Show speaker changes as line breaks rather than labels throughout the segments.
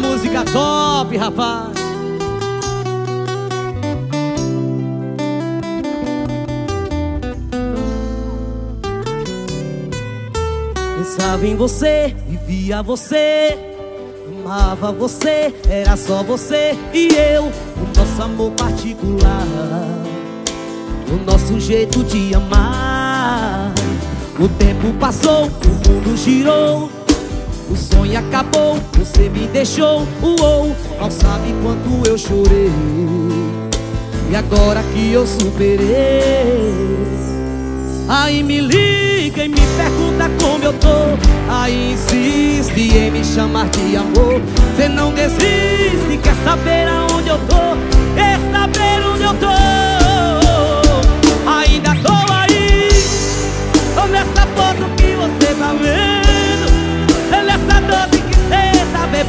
Música top, rapaz. Pensava em você, vivia você Amava você, era só você e eu O nosso amor particular O nosso jeito de amar. O tempo passou, o mundo girou O sonho acabou, você me deixou Uou, mal sabe quanto eu chorei. E agora que eu superei. Aí me liga e me pergunta como eu tô. Aí insiste em me chamar de amor. Cê não desiste, quer saber aonde eu tô? Quer saber onde eu tô? Ainda tô aí. Tô nessa foto que você tá vendo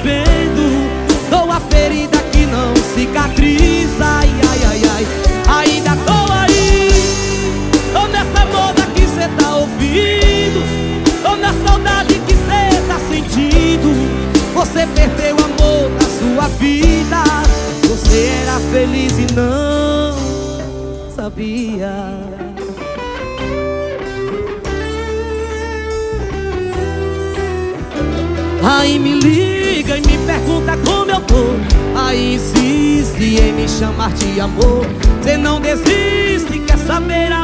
cê tá bebendo Tô a ferida que não cicatriza. Ai, ai, ai, ai. Você perdeu o amor da sua vida. Você era feliz e não sabia. Aí me liga pergunta como eu tô. Aí insiste em me chamar de amor. Você não desiste, quer saber aonde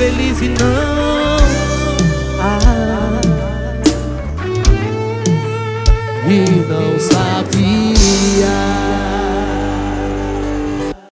feliz e não ah, E não sabia